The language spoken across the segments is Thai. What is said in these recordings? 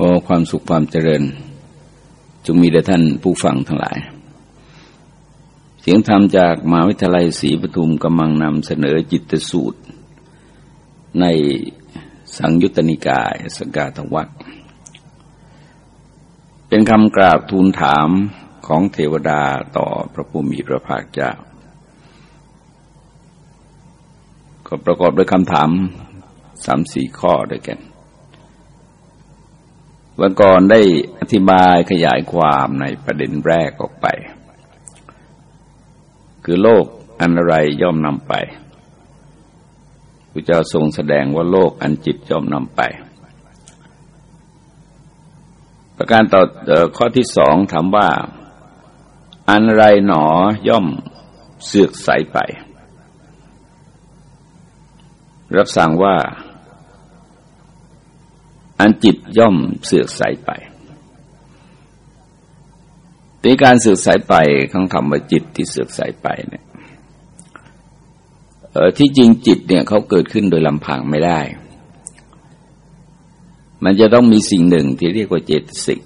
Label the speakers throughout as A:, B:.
A: ขอความสุขความเจริญ จงมีแด่ท่านผู้ฟังทั้งหลาย เสียงธรรมจากมหาวิทยาลัยศรีปทุมกำลังนำเสนอจิตสูตร ในสังยุตตนิกายสกาตวัตเป็นคำกราบทูลถามของเทวดาต่อพระผู้มีพระภาคเจ้า ก็ประกอบด้วยคำถามสามสี่ข้อด้วยกัน วันก่อนได้อธิบายขยายความในประเด็นแรกออกไป คือโลกอันอะไรย่อมนำไปพระเจ้าทรงแสดงว่าโลกอันจิตย่อมนำไป ประการต่อข้อที่สองถามว่า อันไรหนอย่อมเสือกใสไป รับสั่งว่า อันจิตย่อมเสื่อมสายไปในการเสื่อมสายไปของธรรมจิตที่เสื่อมสายไปเนี่ยที่จริงจิตเนี่ยเขาเกิดขึ้นโดยลำพังไม่ได้ มันจะต้องมีสิ่งหนึ่งที่เรียกว่าเจตสิก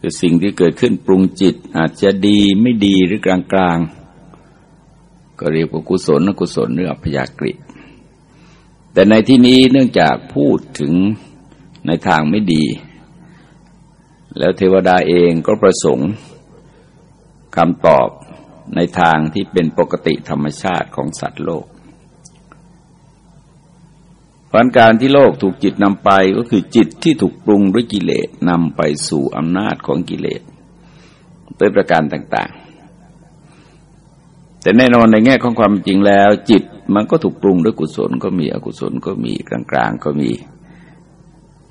A: คือสิ่งที่เกิดขึ้นปรุงจิตอาจจะดีไม่ดีหรือกลางๆ ก็เรียกว่ากุศลอกุศลหรืออัพยากฤิ แต่ในที่นี้เนื่องจากพูดถึงในทางไม่ดี แล้วเทวดาเองก็ประสงค์คำตอบในทางที่เป็นปกติธรรมชาติของสัตว์โลกพันการที่โลกถูกจิตนำไปก็คือจิตที่ถูกปรุงด้วยกิเลสนำไปสู่อำนาจของกิเลสด้วยประการต่าง ๆ แต่แน่นอนในแง่ของความจริงแล้ว จิตมันก็ถูกปรุงด้วยกุศลก็มีอกุศลก็มีกลางๆก็มี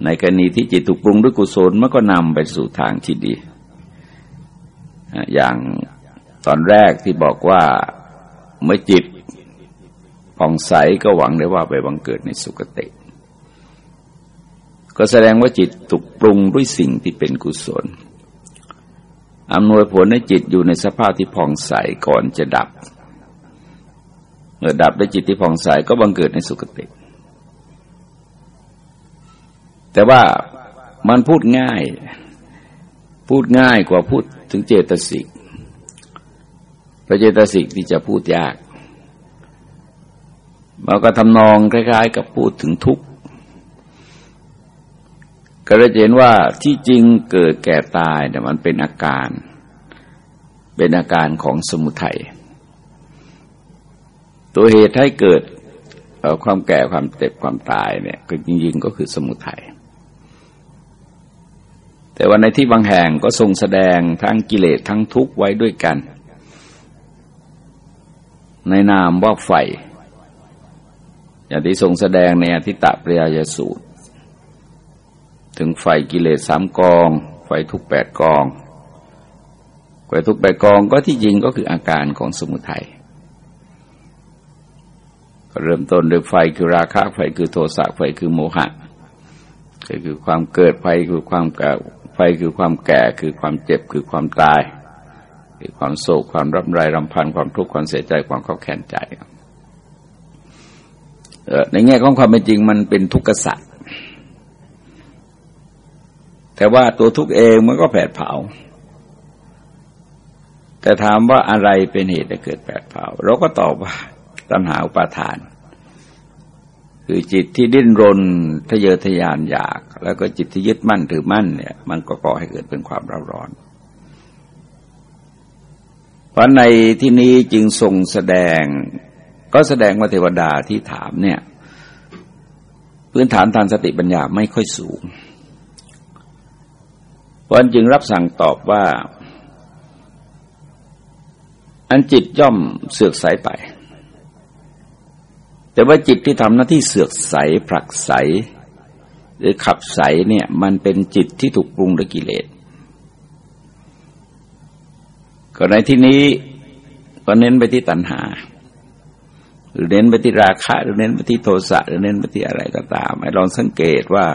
A: ในกรณีที่จิตถูกปรุงด้วยกุศลมันก็นำไปสู่ทางที่ดี อย่างตอนแรกที่บอกว่าเมื่อจิตผ่องใสก็หวังได้ว่าไปบังเกิดในสุคติ ก็แสดงว่าจิตถูกปรุงด้วยสิ่งที่เป็นกุศล อำนวยผลให้จิตอยู่ในสภาพที่ผ่องใสก่อนจะดับ เมื่อดับด้วยจิตที่ผ่องใสก็บังเกิดในสุคติ แต่ว่ามันพูดง่าย พูดง่ายกว่าพูดถึงเจตสิกพระเจตสิกที่จะพูดยากมันก็ทำนองคล้าย ๆ กับพูดถึงทุกข์ ก็จะเห็นว่าที่จริงเกิดแก่ตายแต่ยมันเป็นอาการ เป็นอาการของสมุทัยตัวเหตุให้เกิดความแก่ความเจ็บความตายเนี่ยก็จริงๆก็คือสมุทัยแต่ว่าในที่บางแห่งก็ทรงแสดงทั้งกิเลสทั้งทุกข์ไว้ด้วยกัน ในนามว่าไฟอย่างที่ทรงแสดงในอธิตะปริยยสูตร ถึงไฟกิเลสสามกอง ไฟทุกแปดกองไฟทุกแปดกองก็ที่จริงก็คืออาการของสมุทัยเริ่มต้นด้วยไฟคือราคะไฟคือโทสะไฟคือโมหะไฟคือความเกิดไฟคือความแก่ไฟคือความแก่คือความเจ็บคือความตายคือความโศกความรับไรรำพันความทุกข์ความเสียใจความเข้าแค้นใจในแง่ของความเป็นจริงมันเป็นทุกข์สัตว์ แต่ว่าตัวทุกข์เองมันก็แผดเผา แต่ถามว่าอะไรเป็นเหตุให้เกิดแผดเผา เราก็ตอบว่าตัณหาอุปาทาน คือจิตที่ดิ้นรนทะเยอทะยานอยาก แล้วก็จิตที่ยึดมั่นถือมั่นเนี่ย มันก็ก่อให้เกิดเป็นความร้อนร้อนเพราะในที่นี้จึงทรงแสดง ก็แสดงว่าเทวดาที่ถามเนี่ย พื้นฐานทางสติปัญญาไม่ค่อยสูง เพราะจึงรับสั่งตอบว่า อันจิตย่อมเสื่อมสไป แต่ว่าจิตที่ทำหน้าที่เสือกใสผลักใส หรือขับใสเนี่ย มันเป็นจิตที่ถูกปรุงด้วยกิเลสก็ในที่นี้ก็เน้นไปที่ตัณหา หรือเน้นไปที่ราคะ หรือเน้นไปที่โทสะหรือเน้นไปที่อะไรก็ตามให้ลองสังเกตว่า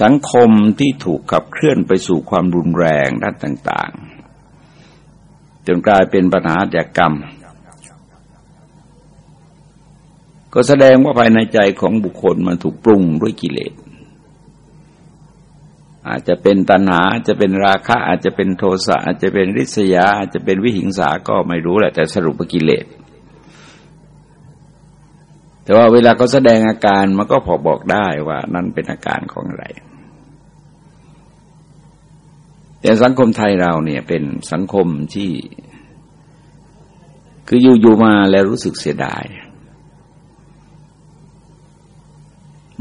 A: สังคมที่ถูกขับเคลื่อนไปสู่ความรุนแรงด้านต่าง ๆ จนกลายเป็นปัญหาจากกรรม ก็แสดงว่าภายในใจของบุคคลมันถูกปรุงด้วยกิเลส อาจจะเป็นตัณหาอาจจะเป็นราคะอาจจะเป็นโทสะอาจจะเป็นริษยาอาจจะเป็นวิหิงสาก็ไม่รู้แหละแต่สรุปกิเลส แต่ว่าเวลาเขาแสดงอาการมันก็พอบอกได้ว่านั่นเป็นอาการของอะไร แต่สังคมไทยเราเนี่ยเป็นสังคมที่ คืออยู่ๆมาแล้วรู้สึกเสียดาย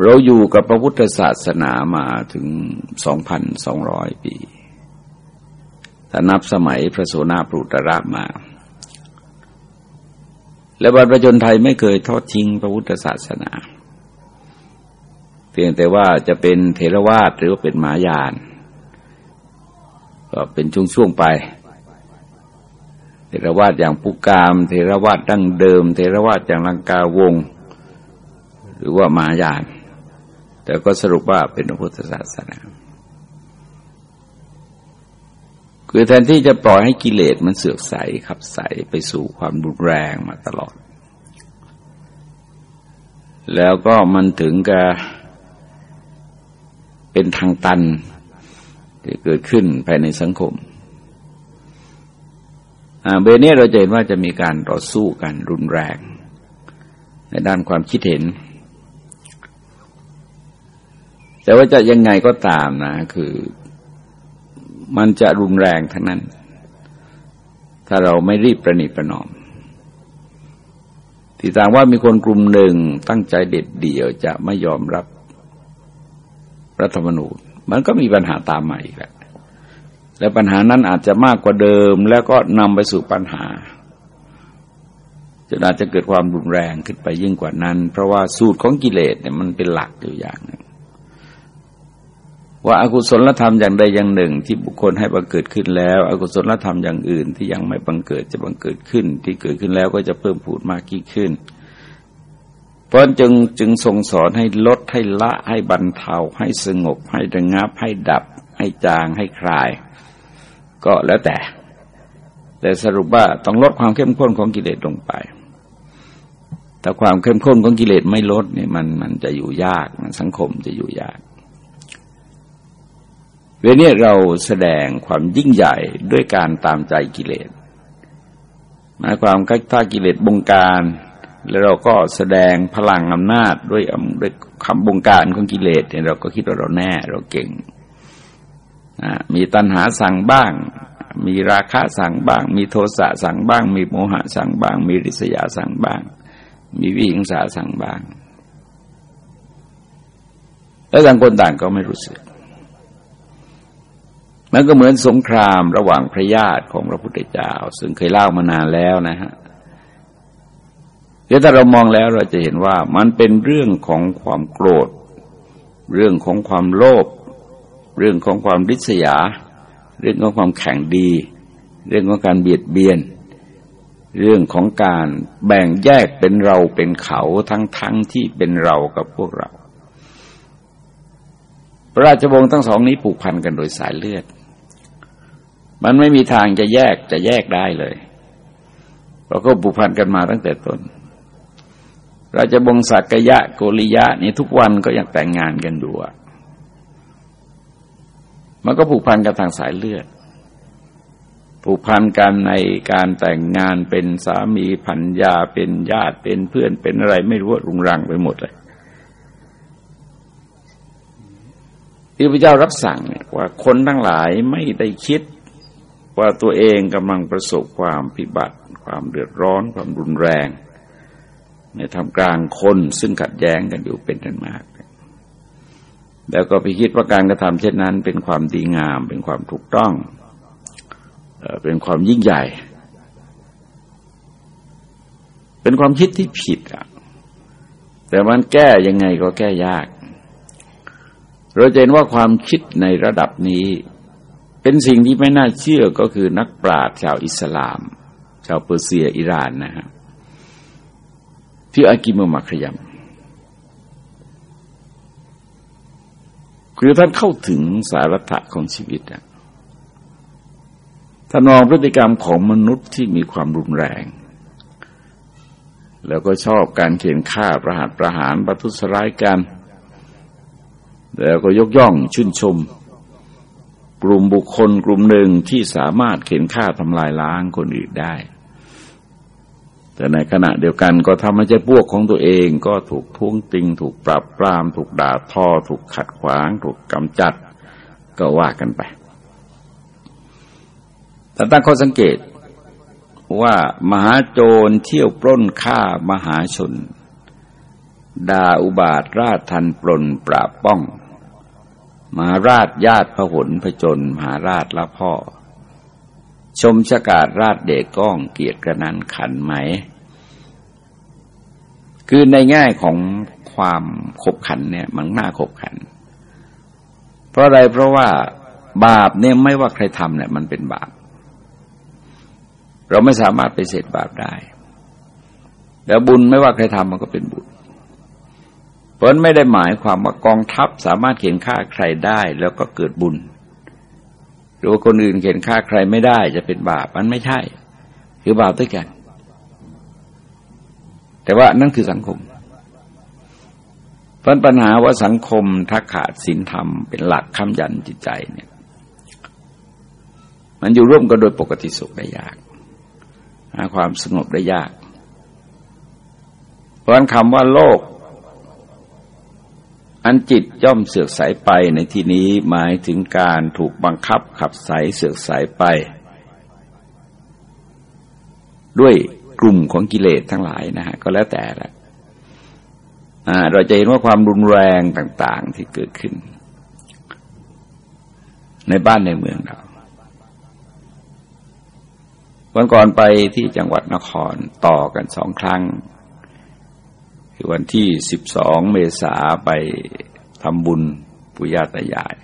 A: เราอยู่กับพระพุทธศาสนามาถึงสองพันสองร้อยปีถ้านับสมัยพระโสนาปรุตระมา และบรรพชนไทยไม่เคยทอดทิ้งพระพุทธศาสนา เพียงแต่ว่าจะเป็นเทรวาสหรือว่าเป็นมายานก็เป็นช่วงๆไป เทรวาสอย่างปุกาม เทรวาสดั้งเดิม เทรวาสอย่างลังกาวง หรือว่ามายาน แต่ก็สรุปว่าเป็นพุทธศาสนา คือแทนที่จะปล่อยให้กิเลสมันเสือกใสขับใสไปสู่ความรุนแรงมาตลอด แล้วก็มันถึงกับเป็นทางตันที่เกิดขึ้นภายในสังคมเบเนี้เราจะเห็นว่าจะมีการต่อสู้กันรุนแรง ในด้านความคิดเห็น แต่ว่าจะยังไงก็ตามนะ คือ มันจะรุนแรงทั้งนั้น ถ้าเราไม่รีบประนิประนอมที่ต่างว่ามีคนกลุ่มหนึ่งตั้งใจเด็ดเดี่ยวจะไม่ยอมรับรัฐธรรมนูญ มันก็มีปัญหาตามมาอีกแหละและปัญหานั้นอาจจะมากกว่าเดิม แล้วก็นำไปสู่ปัญหาจนอาจจะเกิดความรุนแรงขึ้นไปยิ่งกว่านั้น เพราะว่าสูตรของกิเลสเนี่ยมันเป็นหลักอยู่อย่างหนึ่ง ว่าอากุศลธรรมอย่างใดอย่างหนึ่ง ที่บุคคลให้บังเกิดขึ้นแล้วอกุศลธรรมอย่างอื่นที่ยังไม่บังเกิดจะบังเกิดขึ้น ที่เกิดขึ้นแล้วก็จะเพิ่มพูดมากยิ่งขึ้น เพราะจึงจึงทรงสอนให้ลดให้ละให้บรรเทาให้สงบ ให้ระงับ ให้ดับ ให้จางให้คลาย ก็แล้วแต่ แต่สรุปว่าต้องลดความเข้มข้นของกิเลสลงไปแต่ความเข้มข้นของกิเลสไม่ลดเนี่ยมันมันจะอยู่ยากมันสังคมจะอยู่ยาก เวลานี้เราแสดงความยิ่งใหญ่ด้วยการตามใจกิเลสหมายความถ้ากิเลสบงการ แล้วเราก็แสดงพลังอำนาจด้วยด้วยคำบงการของกิเลสเนี่ยเราก็คิดว่าเราแน่เราเก่งมีตัณหาสั่งบ้าง มีราคะสั่งบ้าง มีโทสะสั่งบ้าง มีโมหะสั่งบ้าง มีริษยาสั่งบ้าง มีวิหิงสาสั่งบ้าง แล้วต่างคนต่างก็ไม่รู้สึก มันก็เหมือนสงครามระหว่างพระญาติของพระพุทธเจ้า ซึ่งเคยเล่ามานานแล้วนะฮะเดี๋ยวถ้าเรามองแล้วเราจะเห็นว่ามันเป็นเรื่องของความโกรธ เรื่องของความโลภเรื่องของความริษยา เรื่องของความแข่งดี เรื่องของการเบียดเบียน เรื่องของการแบ่งแยกเป็นเราเป็นเขาทั้งทั้งที่เป็นเรากับพวกเรา พระราชวงศ์ทั้งสองนี้ผูกพันกันโดยสายเลือด มันไม่มีทางจะแยกจะแยกได้เลยเราก็ผูกพันกันมาตั้งแต่ต้นราชบงศักยะโกริยะนี่ทุกวันก็ยังแต่งงานกันอยู่มันก็ผูกพันกันทางสายเลือด ผูกพันกันในการแต่งงานเป็นสามีพันยาเป็นญาติเป็นเพื่อนเป็นอะไรไม่รู้รุงรังไปหมดเลยที่พระเจ้ารับสั่งว่าคนทั้งหลายไม่ได้คิด ว่าตัวเองกำลังประสบความพิบัติ ความเดือดร้อน ความรุนแรง ในทำกลางคนซึ่งขัดแย้งกันอยู่เป็นกันมาก แล้วก็ไปคิดว่าการกระทำเช่นนั้น เป็นความดีงาม เป็นความถูกต้อง เป็นความยิ่งใหญ่ เป็นความคิดที่ผิดอะ แต่มันแก้ยังไงก็แก้ยาก เราเห็นว่าความคิดในระดับนี้ เป็นสิ่งที่ไม่น่าเชื่อก็คือนักปราชญ์ชาวอิสลาม ชาวเปอร์เซียอิหร่านนะฮะที่อากิมมาขยมคือท่านเข้าถึงสาระของชีวิตอะท่านมองพฤติกรรมของมนุษย์ที่มีความรุนแรง แล้วก็ชอบการเขียนฆ่าประหารประหารประทุษร้ายกัน แล้วก็ยกย่องชื่นชม กลุ่มบุคคลกลุ่มหนึ่งที่สามารถเข็นฆ่าทำลายล้างคนอื่นได้ แต่ในขณะเดียวกันก็ทำให้ใจพวกของตัวเองก็ถูกท้วงติง ถูกปราบปราม ถูกด่าทอ ถูกขัดขวาง ถูกกำจัด ก็ว่ากันไปแต่ตั้งข้อสังเกตว่ามหาโจรเที่ยวปล้นฆ่ามหาชนด่าอุบาทราชทันปลนปราบป้อง มหาราชญาติพระหลพจนมหาราชละพ่อ ชมชกาดราชเด็กก้องเกียรติกระนันขันไหม คือในแง่ของความขบขันเนี่ยมันน่าขบขัน เพราะอะไรเพราะว่าบาปเนี่ยไม่ว่าใครทำเนี่ยมันเป็นบาป เราไม่สามารถไปเสร็จบาปได้ แล้วบุญไม่ว่าใครทำมันก็เป็นบุญ ราะไม่ได้หมายความว่ากองทัพสามารถเขียนฆ่าใครได้แล้วก็เกิดบุญ หรือว่าคนอื่นเขียนฆ่าใครไม่ได้จะเป็นบาปมันไม่ใช่ คือบาปด้วยกัน แต่ว่านั่นคือสังคมเพราะปัญหาว่าสังคมถ้าขาดศีลธรรมเป็นหลักคำยันจิตใจเนี่ย มันอยู่ร่วมกันโดยปกติสุขได้ยากหาความสงบได้ยาก เพราะคำว่าโลก อันจิตย่อมเสือมสายไปในที่นี้หมายถึงการถูกบังคับขับสายเสือมสายไป ด้วยกลุ่มของกิเลสทั้งหลายนะฮะก็แล้วแต่ละเราจะเห็นว่าความรุนแรงต่าง ๆที่เกิดขึ้น ในบ้านในเมืองเราวันก่อนไปที่จังหวัดนครต่อกันสองครั้ง คือวันที่สิบสองเมษาไปทำบุญปุญาตายาย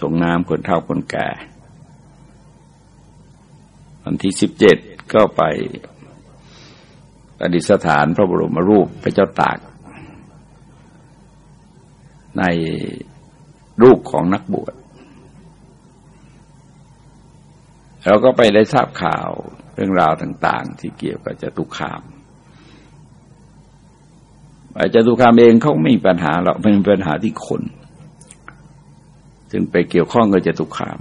A: ส่งน้ำคนเฒ่าคนแก่ วันที่สิบเจ็ดก็ไปประดิษฐานพระบรมรูปพระเจ้าตาก ในรูปของนักบวชเราก็ไปได้ทราบข่าวเรื่องราวต่าง ๆ ที่เกี่ยวกับจตุคาม จจตุคามเองเขาไม่มีปัญหาหรอกเป็นปัญหาที่คน ซึ่งไปเกี่ยวข้องกับจตุคาม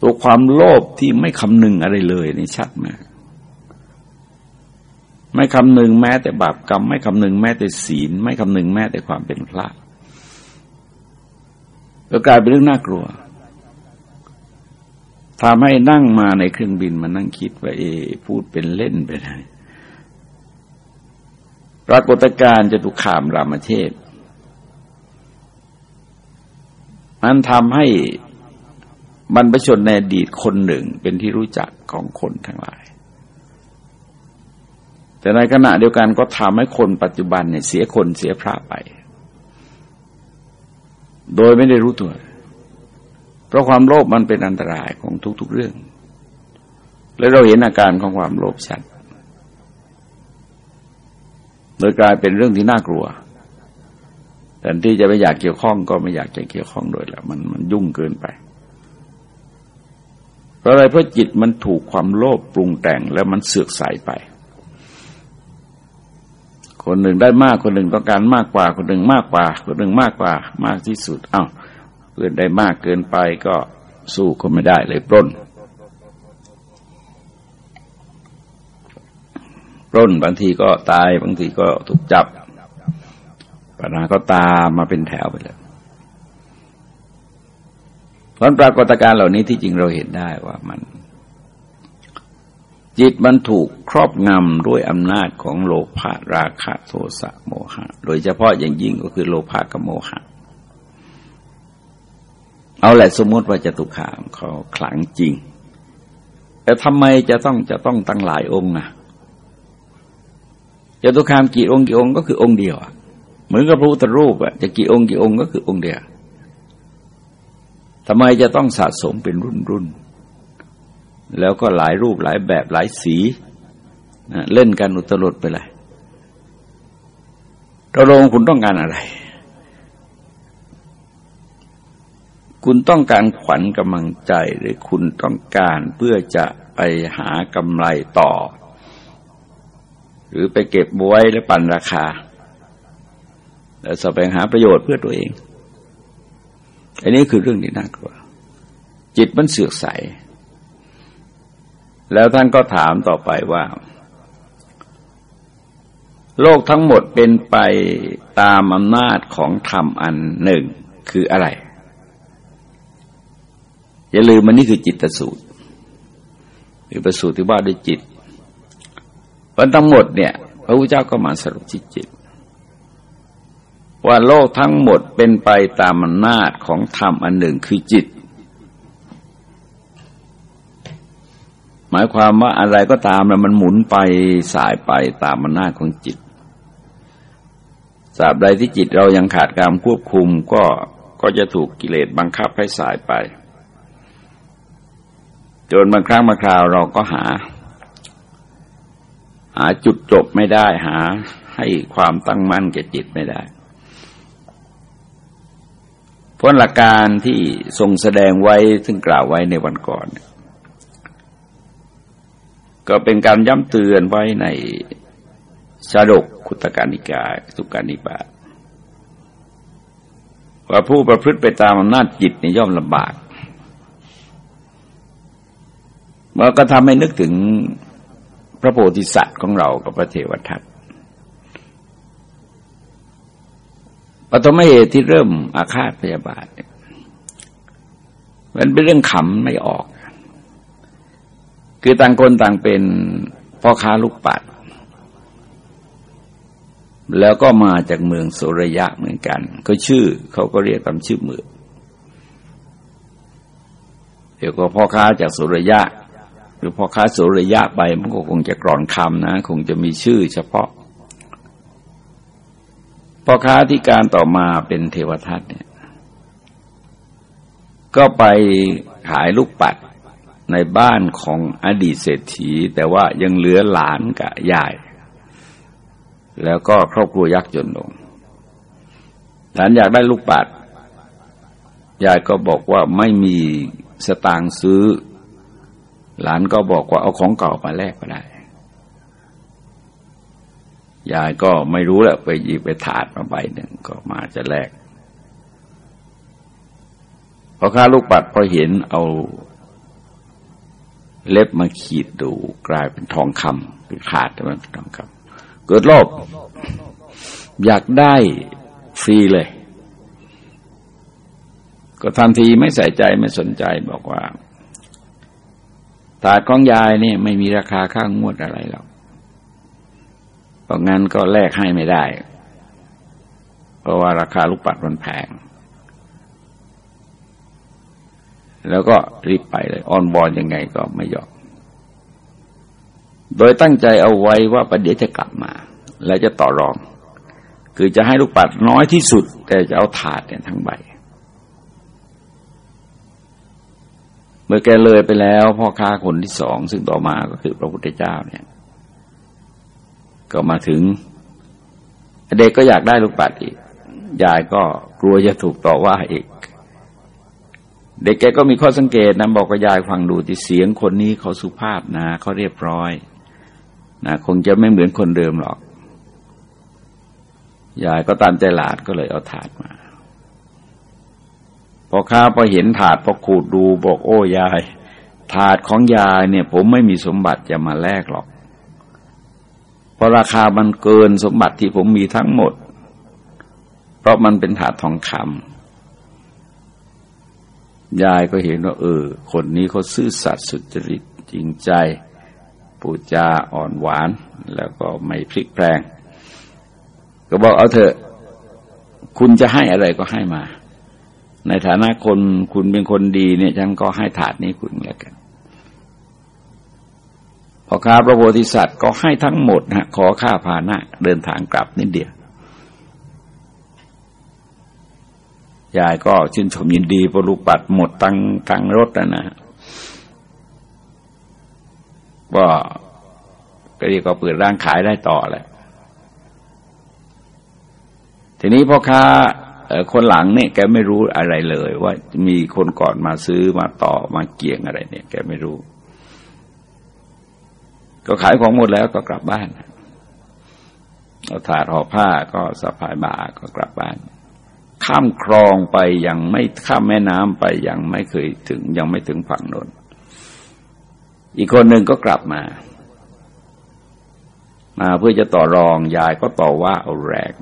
A: ตัวความโลภที่ไม่คำนึงอะไรเลยนี่ชัดมากไม่คำนึงแม้แต่บาปกรรม ไม่คำนึงแม้แต่ศีล ไม่คำนึงแม้แต่ความเป็นพระก็กลายเป็นเรื่องน่ากลัวทำให้นั่งมาในเครื่องบินมานั่งคิดว่าเอพูดเป็นเล่นไปไหน รากฏการณ์จตุขามรามเทพมันทำให้บรรพชนในอดีตคนหนึ่งเป็นที่รู้จักของคนทั้งหลาย แต่ในขณะเดียวกันก็ทำให้คนปัจจุบันเนี่ยเสียคนเสียพระไป โดยไม่ได้รู้ตัว เพราะความโลภมันเป็นอันตรายของทุกๆเรื่อง และเราเห็นอาการของความโลภชัด โดยกลายเป็นเรื่องที่น่ากลัวแต่ที่จะไม่อยากเกี่ยวข้องก็ไม่อยากจะเกี่ยวข้องโดยแล้วมันมันยุ่งเกินไป เพราะอะไรเพราะจิตมันถูกความโลภปรุงแต่งแล้วมันเสือกใสไป คนหนึ่งได้มากคนหนึ่งต้องการมากกว่า คนหนึ่งมากกว่า คนหนึ่งมากกว่า มากที่สุด เอา้าเพื่อนได้มากเกินไปก็สู้คนไม่ได้เลยปล้น ปล้นบางทีก็ตายบางทีก็ถูกจับปัญหาก็ตามมาเป็นแถวไปเลยผลปรากฏการณ์เหล่านี้ที่จริงเราเห็นได้ว่ามัน จิตมันถูกครอบงำด้วยอำนาจของโลภะราคะโทสะโมหะ โดยเฉพาะอย่างยิ่งก็คือโลภะกับโมหะ เอาแหละสมมติว่าจะตุขามเขาขลังจริง แต่ทำไมจะต้องจะต้องตั้งหลายองค์นะ จตุคามกี่องค์กี่องค์ก็คือองค์เดียวเหมือนกับพระพุทธรูปอะจะกี่องค์กี่องค์ก็คือองค์เดียวทำไมจะต้องสะสมเป็นรุ่นรุ่นแล้วก็หลายรูปหลายแบบหลายสีเล่นกันอุตลุดไปเลยเราลงคุณต้องการอะไร คุณต้องการขวัญกำลังใจหรือคุณต้องการเพื่อจะไปหากำไรต่อ หรือไปเก็บบวยแล้วปั่นราคา แล้วแสวงหาประโยชน์เพื่อตัวเองอันนี้คือเรื่องที่น่ากลัว จิตมันเสือกใส แล้วท่านก็ถามต่อไปว่า โลกทั้งหมดเป็นไปตามอำนาจของธรรมอันหนึ่งคืออะไร อย่าลืมมันนี่คือจิตสูตรคือประสูตรที่ว่าด้วยจิต วันทั้งหมดเนี่ย พระพุทธเจ้าก็มาสรุปที่จิต ว่าโลกทั้งหมดเป็นไปตามอำนาจของธรรมอันหนึ่งคือจิต หมายความว่าอะไรก็ตามแล้วมันหมุนไปสายไปตามอำนาจของจิตสาบใดที่จิตเรายังขาดการควบคุมก็ก็จะถูกกิเลสบังคับให้สายไป จนบางครั้งบางคราวเราก็หา หาจุดจบไม่ได้หาให้ความตั้งมั่นแก่จิตไม่ได้เพราะหลักการที่ทรงแสดงไว้ซึ่งกล่าวไว้ในวันก่อน ก็เป็นการย้ำเตือนไว้ในชาดกคุตการนิกายสุการนิบาตว่าผู้ประพฤติไปตามอำนาจจิตนย่อมลำบากมันก็ทำให้นึกถึง พระโพธิสัตว์ของเรากับพระเทวทัตปฐมเหตุที่เริ่มอาฆาตพยาบาทมันเป็นเรื่องขำไม่ออก คือต่างคนต่างเป็นพ่อค้าลูกปัด แล้วก็มาจากเมืองสุรยะเหมือนกัน ก็ชื่อเขาก็เรียกตามชื่อเมืองเดี๋ยวก็พ่อค้าจากสุรยะ หรือพอค้าสุริยะไปมันก็คงจะกรอนคำนะ คงจะมีชื่อเฉพาะพ่อค้าที่การต่อมาเป็นเทวทัตเนี่ย ก็ไปขายลูกปัดในบ้านของอดีตเศรษฐี แต่ว่ายังเหลือหลานกับยาย แล้วก็ครอบครัวยากษ์จนลงหลานอยากได้ลูกปัดยายก็บอกว่าไม่มีสตางค์ซื้อ หลานก็บอกว่าเอาของเก่ามาแลกก็ได้ ยายก็ไม่รู้แหละไปหยิบไปถาดมาใบหนึ่งก็มาจะแลกพอค้าลูกปัดพอเห็นเอาเล็บมาขีดดูกลายเป็นทองคำคือขาดแต่มันเป็นทองคำเกิดโลภอยากได้ฟรีเลย ก็ทันทีไม่ใส่ใจไม่สนใจบอกว่า ถาดของยายนี่ไม่มีราคาข้างงวดอะไรหรอกเพราะงั้นก็แลกให้ไม่ได้ เพราะว่าราคาลูกปัดมันแพง แล้วก็รีบไปเลยอ้อนวอนยังไงก็ไม่ยอม โดยตั้งใจเอาไว้ว่าประเดี๋ยวจะกลับมา แล้วจะต่อรอง คือจะให้ลูกปัดน้อยที่สุด แต่จะเอาถาดเนี่ยทั้งใบ เมื่อแกเลยไปแล้ว พ่อค้าคนที่สองซึ่งต่อมาก็คือพระพุทธเจ้าเนี่ย ก็มาถึง เด็กก็อยากได้ลูกปัดอีก ยายก็กลัวจะถูกต่อว่าอีก เด็กแกก็มีข้อสังเกตนะบอกกับยายฟังดูที่เสียงคนนี้เขาสุภาพนะเขาเรียบร้อยนะคงจะไม่เหมือนคนเดิมหรอกยายก็ตามใจหลาดก็เลยเอาถาดมา พอข้าพอเห็นถาดพอขูดดูบอกโอ้ยาย ถาดของยายเนี่ย ผมไม่มีสมบัติจะมาแลกหรอกเพราะราคามันเกินสมบัติที่ผมมีทั้งหมด เพราะมันเป็นถาดทองคำยายก็เห็นว่า เออ คนนี้เขาซื่อสัตย์สุจริตจริงใจพูจาอ่อนหวาน แล้วก็ไม่พลิกแปลง ก็บอกเอาเถอะ คุณจะให้อะไรก็ให้มา ในฐานะคนคุณเป็นคนดีเนี่ยฉันก็ให้ถาดนี้คุณแล้วกันพอค้าพระโพธิสัตว์ก็ให้ทั้งหมดนะขอค่าพานะเดินทางกลับนิดเดียวยายก็ชื่นชมยินดีพอลูกปัดหมดตังตังรถนะนะก็ก็เรีกว่าเปิดร้านขายได้ต่อแหละทีนี้พ่อค้า คนหลังเนี่ยแกไม่รู้อะไรเลย ว่ามีคนก่อนมาซื้อมาต่อมาเกี่ยงอะไรเนี่ย แกไม่รู้ ก็ขายของหมดแล้วก็กลับบ้านเอาถาดห่อผ้าก็สะพายบาก็กลับบ้าน ข้ามคลองไปยังไม่ข้ามแม่น้ำไปยังไม่เคยถึง ยังไม่ถึงฝั่งโนนอีกคนหนึ่งก็กลับมา มาเพื่อจะต่อรองยายก็ต่อว่าเอาแรง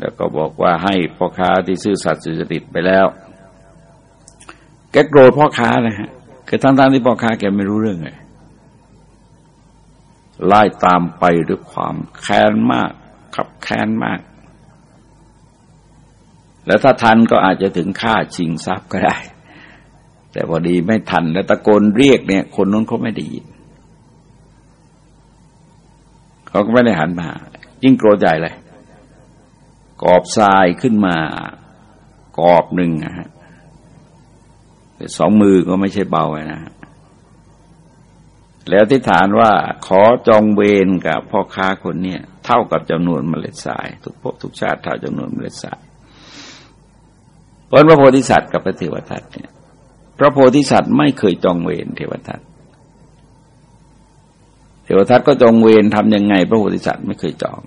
A: แล้วก็บอกว่าให้พ่อค้าที่ซื่อสัตย์สุจริตไปแล้ว แกโกรธพ่อค้าเลยฮะคือทั้งๆที่พ่อค้าแกไม่รู้เรื่องเลยไล่ตามไปด้วยความแค้นมากขับแค้นมาก แล้วถ้าทันก็อาจจะถึงฆ่าชิงทรัพย์ก็ได้ แต่พอดีไม่ทัน แล้วตะโกนเรียกเนี่ย คนนู้นเขาไม่ได้ยิน เขาก็ไม่ได้หันมา ยิ่งโกรธใหญ่เลย กอบทรายขึ้นมากอบหนึ่งนะฮะสองมือก็ไม่ใช่เบานะฮะแล้วที่ฐานว่าขอจองเวรกับพ่อค้าคนเนี้ยเท่ากับจำนวนเมล็ดทราย ทุกภพทุกชาติเท่าจำนวนเมล็ดทรายเพราะพระโพธิสัตว์กับพระเทวทัตเนี่ยพระโพธิสัตว์ไม่เคยจองเวรเทวทัตเทวทัตก็จองเวรทำยังไง พระโพธิสัตว์ไม่เคยจอง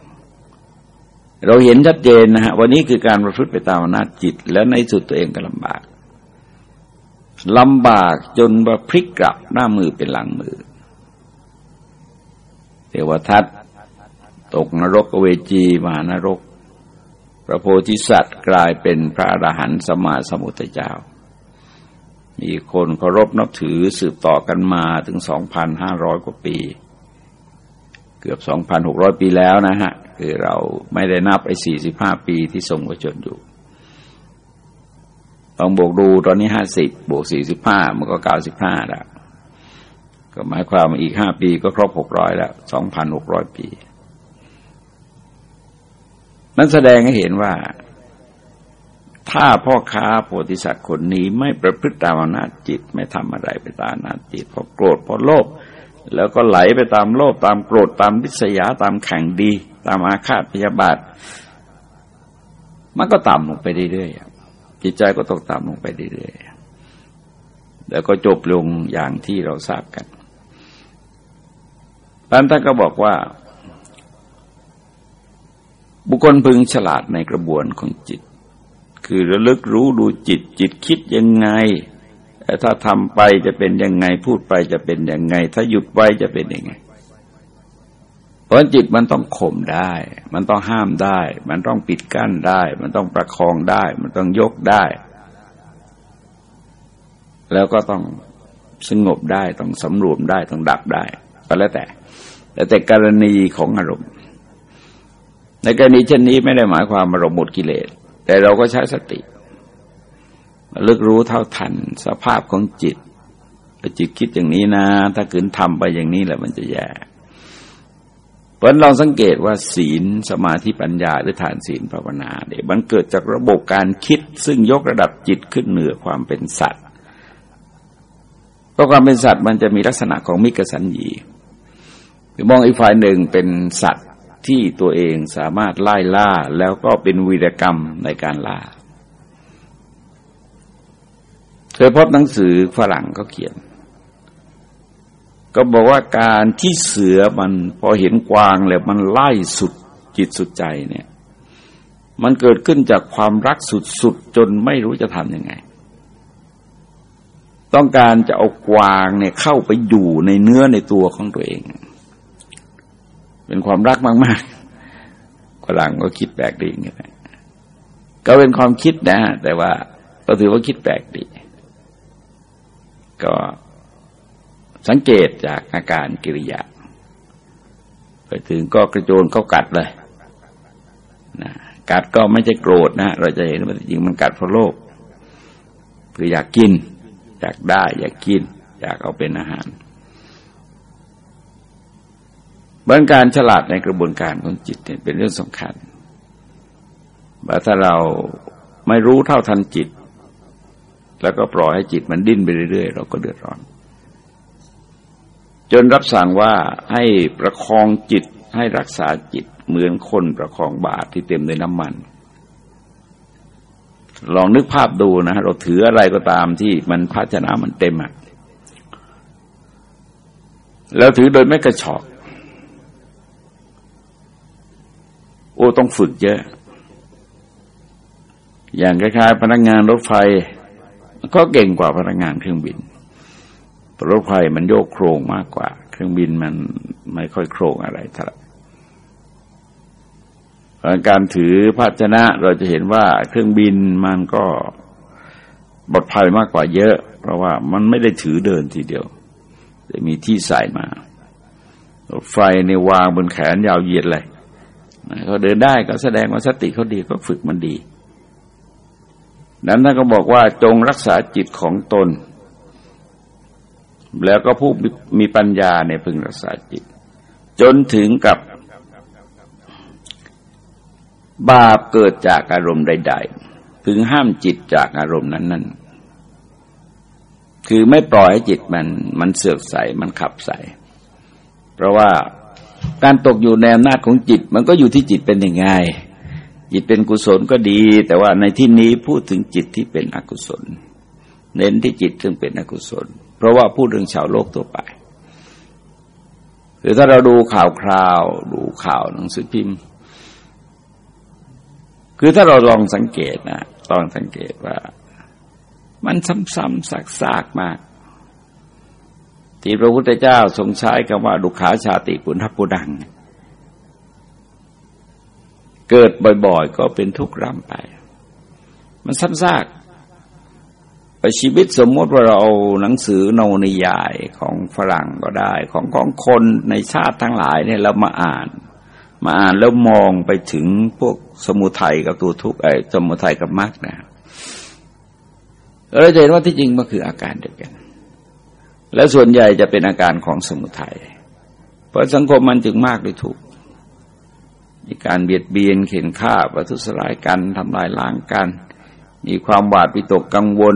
A: เราเห็นชัดเจนนะฮะวันนี้คือการประพฤติไปตามอำนาจจิต แล้วในสุดตัวเองก็ลำบากลำบากจนว่าพลิกกลับหน้ามือเป็นหลังมือ เทวทัตตกนรกเวจีมานรก พระโพธิสัตว์กลายเป็นพระอรหันต์สมมาสมุทเจ้า มีคนเคารพนับถือสืบต่อกันมาถึง2,500กว่าปี กือบ2,600ปีแล้วนะฮะ คือเราไม่ได้นับไอ้45ปีที่ทรงวชนอยู่ลองบวกดูตอนนี้50บวก45มันก็95แล้วก็หมายความอีกห้าปีก็ครบหกร้อยแล้วสองพันหกร้อยปี นั้นแสดงให้เห็นว่า ถ้าพ่อค้าโพธิสัตว์คนนี้ไม่ประพฤติตามอำนาจจิต ไม่ทำอะไรไปตามอำนาจจิตพราะโกรธพราะโลภ แล้วก็ไหลไปตามโลภตามโกรธตามวิษยาตามแข่งดี ตามอาฆาตพยาบาท มันก็ต่ำลงไปเรื่อยๆจิตใจก็ตกต่ำลงไปเรื่อยๆแล้วก็จบลงอย่างที่เราทราบกันท่านท่านก็บอกว่า บุคคลพึงฉลาดในกระบวนของจิต คือระลึกรู้ดูจิตจิตคิดยังไง ถ้าทำไปจะเป็นยังไงพูดไปจะเป็นยังไง ถ้าหยุดไว้จะเป็นยังไง เพราะจิตมันต้องข่มได้ มันต้องห้ามได้ มันต้องปิดกั้นได้ มันต้องประคองได้ มันต้องยกได้ แล้วก็ต้องสงบได้ต้องสำรวมได้ต้องดับได้ก็แล้วแต่ แต่แต่กรณีของอารมณ์ ในกรณีเช่นนี้ไม่ได้หมายความอารมณ์หมดกิเลส แต่เราก็ใช้สติ ลึกรู้เท่าทันสภาพของจิตจิตคิดอย่างนี้นะ ถ้าขืนทำไปอย่างนี้แหละมันจะแย่เพราะเราสังเกตว่าศีลสมาธิปัญญาหรือฐานศีลภาวนาเนี่ยมันเกิดจากระบบการคิดซึ่งยกระดับจิตขึ้นเหนือความเป็นสัตว์เพราะความเป็นสัตว์มันจะมีลักษณะของมิกสัญญีคือมองอีกฝ่ายหนึ่งเป็นสัตว์ที่ตัวเองสามารถไล่ล่าแล้วก็เป็นวีรกรรมในการล่า เคยพบหนังสือฝรั่งก็เขียน ก็บอกว่าการที่เสือมันพอเห็นกวางแล้วมันไล่สุดจิตสุดใจเนี่ย มันเกิดขึ้นจากความรักสุดๆจนไม่รู้จะทำยังไง ต้องการจะเอากวางเนี่ยเข้าไปอยู่ในเนื้อในตัวของตัวเอง เป็นความรักมากๆฝรั่งก็คิดแปลกดีงี้ยก็เป็นความคิดนะแต่ว่าก็ถือว่าคิดแปลกดี ก็สังเกตจากอาการกิริยา ไปถึงก็กระโจนเขากัดเลยนะกัดก็ไม่ใช่โกรธนะ เราจะเห็นว่าจริงมันกัดเพราะโลภคืออยากกิน อยากได้ อยากกิน อยากเอาเป็นอาหารบางการฉลาดในกระบวนการของจิตเนี่ยเป็นเรื่องสำคัญว่าถ้าเราไม่รู้เท่าทันจิต แล้วก็ปล่อยให้จิตมันดิ้นไปเรื่อยๆ เราก็เดือดร้อน จนรับสั่งว่าให้ประคองจิตให้รักษาจิตเหมือนคนประคองบาตรที่เต็มด้วยน้ำมัน ลองนึกภาพดูนะ เราถืออะไรก็ตามที่มันภาชนะมันเต็มอะแล้วถือโดยไม่กระชอก โอ้ต้องฝึกเยอะ อย่างคล้ายๆพนักงานรถไฟ ก็เก่งกว่าพนักงานเครื่องบินรถไฟมันโยกโครงมากกว่า เครื่องบินมันไม่ค่อยโครงอะไรเท่าไหร่การถือภาชนะเราจะเห็นว่าเครื่องบินมันก็ปลอดภัยมากกว่าเยอะ เพราะว่ามันไม่ได้ถือเดินทีเดียวจะมีที่ใส่มารถไฟในวางบนแขนยาวเหยียดเลยเขาเดินได้ก็แสดงว่าสติเขาดีก็ฝึกมันดี นั้นท่านก็บอกว่าจงรักษาจิตของตน แล้วก็ผู้มีปัญญาในพึงรักษาจิต จนถึงกับบาปเกิดจากอารมณ์ใด ๆ พึงห้ามจิตจากอารมณ์นั้น ๆ คือไม่ปล่อยให้จิตมันมันเสือกใสมันขับใส เพราะว่าการตกอยู่ในอำนาจของจิตมันก็อยู่ที่จิตเป็นยังไง จิตเป็นกุศลก็ดี แต่ว่าในที่นี้พูดถึงจิตที่เป็นอกุศล เน้นที่จิตซึ่งเป็นอกุศล เพราะว่าพูดเรื่องชาวโลกตัวไปคือถ้าเราดูข่าวคราว ดูข่าวหนังสือพิมพ์ คือถ้าเราลองสังเกตนะลองสังเกตว่า มันซ้ำๆซากๆมาก ที่พระพุทธเจ้าทรงใช้คำว่าดุขาชาติปุณฑปุดังเเกิดบ่อยๆ ก็เป็นทุกข์ร่ำไป มันซ้ำซากไปชีวิตสมมติว่าเราเอาหนังสือโนนิยายของฝรั่งก็ได้ ของของคนในชาติทั้งหลายเนี่ยเรามาอ่าน มาอ่านแล้วมองไปถึงพวกสมุทัยกับตัวทุกข์ไอ้สมุทัยกับมรรคนะเราจะเห็นว่าที่จริงมันคืออาการเดียวกัน และส่วนใหญ่จะเป็นอาการของสมุทยัยเพราะสังคมมันจึงมากเลยถูกข มีการเบียดเบียนเข็นฆ่าประทุษร้ายกันทำลายล้างกัน มีความหวาดวิตกกังวล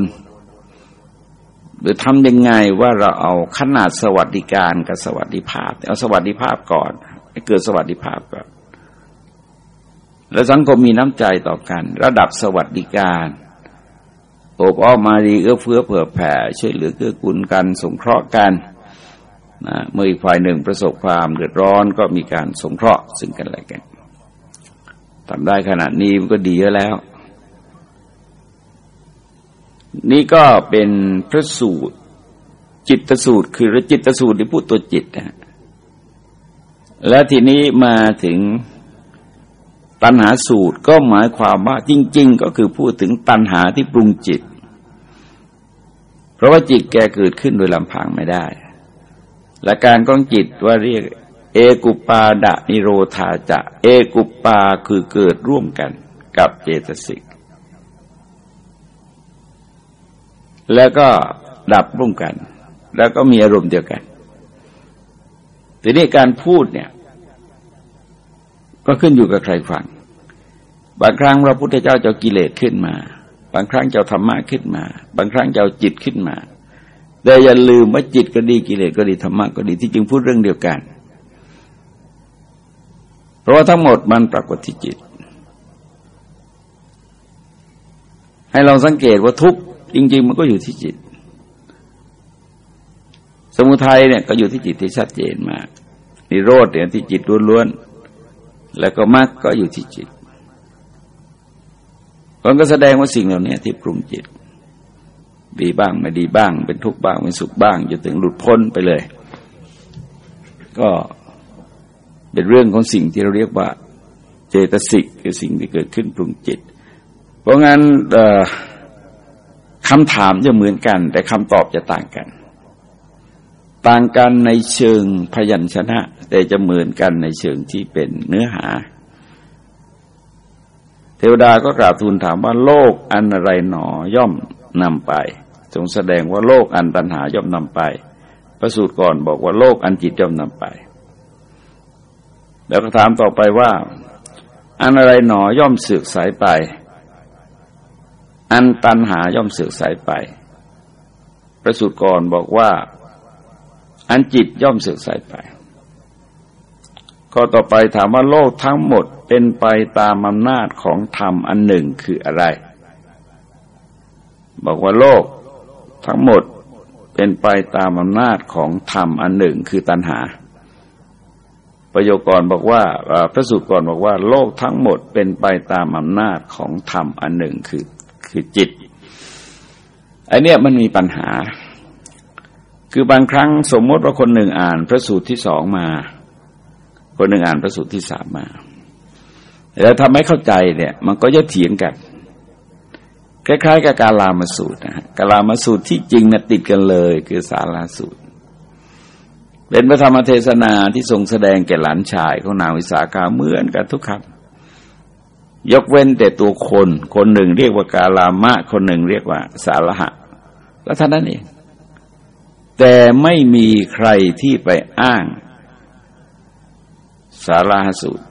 A: หรือทำยังไงว่าเราเอาขนาดสวัสดิการกับสวัสดิภาพ เอาสวัสดิภาพก่อนให้เกิดสวัสดิภาพก่อน แล้วสังคมมีน้ำใจต่อกัน ระดับสวัสดิการโอบอ้อมมาดีเอื้อเฟื้อเผื่อแผ่ช่วยเหลือเกื้อกูลกัน สงเคราะห์กันนะเมื่ออีกฝ่ายหนึ่งประสบความเดือดร้อนก็มีการสงเคราะห์ซึ่งกันและกัน ทำได้ขนาดนี้มันก็ดีแล้ว นี่ก็เป็นพระสูตร จิตสูตร คือจิตสูตรที่พูดตัวจิตนะและทีนี้มาถึงตัณหาสูตรก็หมายความว่าจริง ๆ ก็คือพูดถึงตัณหาที่ปรุงจิต เพราะว่าจิตแกเกิดขึ้นโดยลำพังไม่ได้ และการของจิตว่าเรียก เอกุปาดะนิโรธาจะ เอกุปาคือเกิดร่วมกันกับเจตสิก แล้วก็ดับร่วมกัน แล้วก็มีอารมณ์เดียวกัน ทีนี้การพูดเนี่ย ก็ขึ้นอยู่กับใครฟัง บางครั้งพระพุทธเจ้าจะกิเลสขึ้นมา บางครั้งจะเอาธรรมะขึ้นมา บางครั้งจะเอาจิตขึ้นมา แต่อย่าลืมว่าจิตก็ดีกิเลสก็ดีธรรมะก็ดีที่จึงพูดเรื่องเดียวกัน เพราะว่าทั้งหมดมันปรากฏที่จิต ให้เราสังเกตว่าทุกจริง ๆ มันก็อยู่ที่จิต สมุทัยเนี่ยก็อยู่ที่จิตที่ชัดเจนมากนิโรธเนี่ยที่จิตล้วนๆแล้วก็มรรคก็อยู่ที่จิตมันก็แสดงว่าสิ่งเหล่านี้ที่ปรุงจิต ดีบ้างไม่ดีบ้าง เป็นทุกข์บ้างเป็นสุขบ้างจนถึงหลุดพ้นไปเลย ก็ เป็นเรื่องของสิ่งที่เราเรียกว่าเจตสิกคือสิ่งที่เกิดขึ้นปรุงจิต เพราะงั้นคำถามจะเหมือนกัน แต่คำตอบจะต่างกัน ต่างกันในเชิงพยัญชนะ แต่จะเหมือนกันในเชิงที่เป็นเนื้อหา เทวดาก็กราบทูลถามว่าโลกอันอะไรหนอย่อมนำไปจงแสดงว่าโลกอันตัณหาย่อมนำไป ประสูตรก่อนบอกว่าโลกอันจิตย่อมนำไป แล้วก็ถามต่อไปว่า อันอะไรหนอย่อมเสือกสายไป อันตัณหาย่อมเสือกสายไป ประสูตรก่อนบอกว่า อันจิตย่อมเสือกสายไปก็ต่อไปถามว่าโลกทั้งหมดเป็นไปตามอำนาจของธรรมอันหนึ่งคืออะไร บอกว่าโลกทั้งหมดเป็นไปตามอำนาจของธรรมอันหนึ่งคือตัณหา ประโยคก่อนบอกว่าพระสูตรก่อนบอกว่า โลกทั้งหมดเป็นไปตามอำนาจของธรรมอันหนึ่งคือคือจิตไอเนี้ยมันมีปัญหา คือบางครั้งสมมติว่าคนหนึ่งอ่านพระสูตรที่สองมา คนหนึ่งอ่านพระสูตรที่สามมา แล้วทำให้เข้าใจเนี่ย มันก็จะเถียงกันคล้ายๆกับการลามาสูตรนะฮะกาลามาสูตรที่จริงน่ะติดกันเลย คือสาราสูตร เป็นพระธรรมเทศนาที่ทรงแสดงแก่หลานชายของนางวิสาขาเหมือนกันทุกคำยกเว้นแต่ตัวคน คนหนึ่งเรียกว่ากาลามะ คนหนึ่งเรียกว่าสาระหะก็เท่านั้นเอง แต่ไม่มีใครที่ไปอ้างสาราสูตร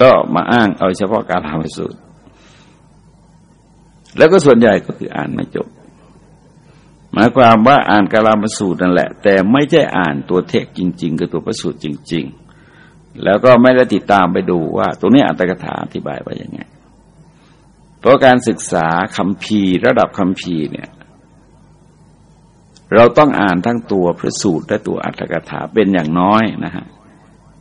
A: ก็มาอ้างเอาเฉพาะการทำสูตร แล้วก็ส่วนใหญ่ก็คืออ่านไม่จบ หมายความว่าอ่านกาลามสูตรนั่นแหละ แต่ไม่ใช่อ่านตัวเทศจริง ๆ คือตัวประสูตรจริง ๆ แล้วก็ไม่ได้ติดตามไปดูว่า ตรงนี้อัตถกถาอธิบายว่าย่างไงเพราะการศึกษาคำพีระดับคำพีเนี่ย เราต้องอ่านทั้งตัวพระสูตรและตัวอัตถกถาเป็นอย่างน้อยนะฮะ